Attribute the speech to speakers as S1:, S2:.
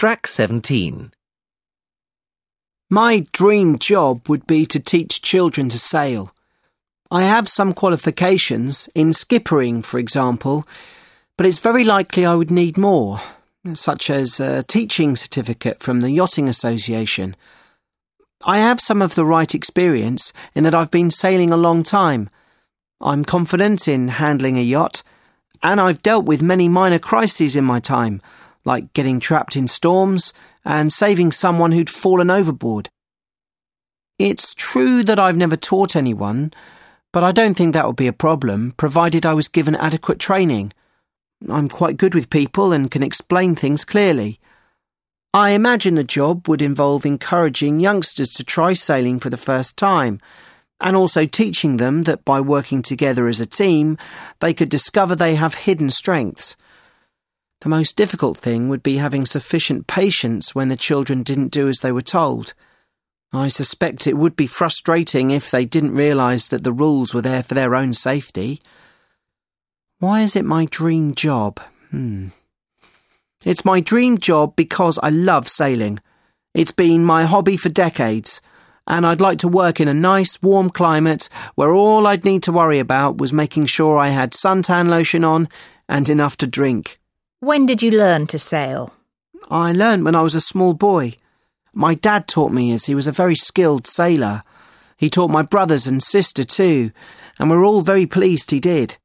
S1: Track 17.
S2: My dream job would be to teach children to sail. I have some qualifications, in skippering, for example, but it's very likely I would need more, such as a teaching certificate from the Yachting Association. I have some of the right experience in that I've been sailing a long time. I'm confident in handling a yacht, and I've dealt with many minor crises in my time like getting trapped in storms and saving someone who'd fallen overboard. It's true that I've never taught anyone, but I don't think that would be a problem, provided I was given adequate training. I'm quite good with people and can explain things clearly. I imagine the job would involve encouraging youngsters to try sailing for the first time, and also teaching them that by working together as a team, they could discover they have hidden strengths. The most difficult thing would be having sufficient patience when the children didn't do as they were told. I suspect it would be frustrating if they didn't realise that the rules were there for their own safety. Why is it my dream job? Hmm. It's my dream job because I love sailing. It's been my hobby for decades, and I'd like to work in a nice, warm climate where all I'd need to worry about was making sure I had suntan lotion on and enough to drink.
S3: When did you learn to sail?
S2: I learned when I was a small boy. My dad taught me as he was a very skilled sailor. He taught my brothers and sister too, and we're all very pleased he did.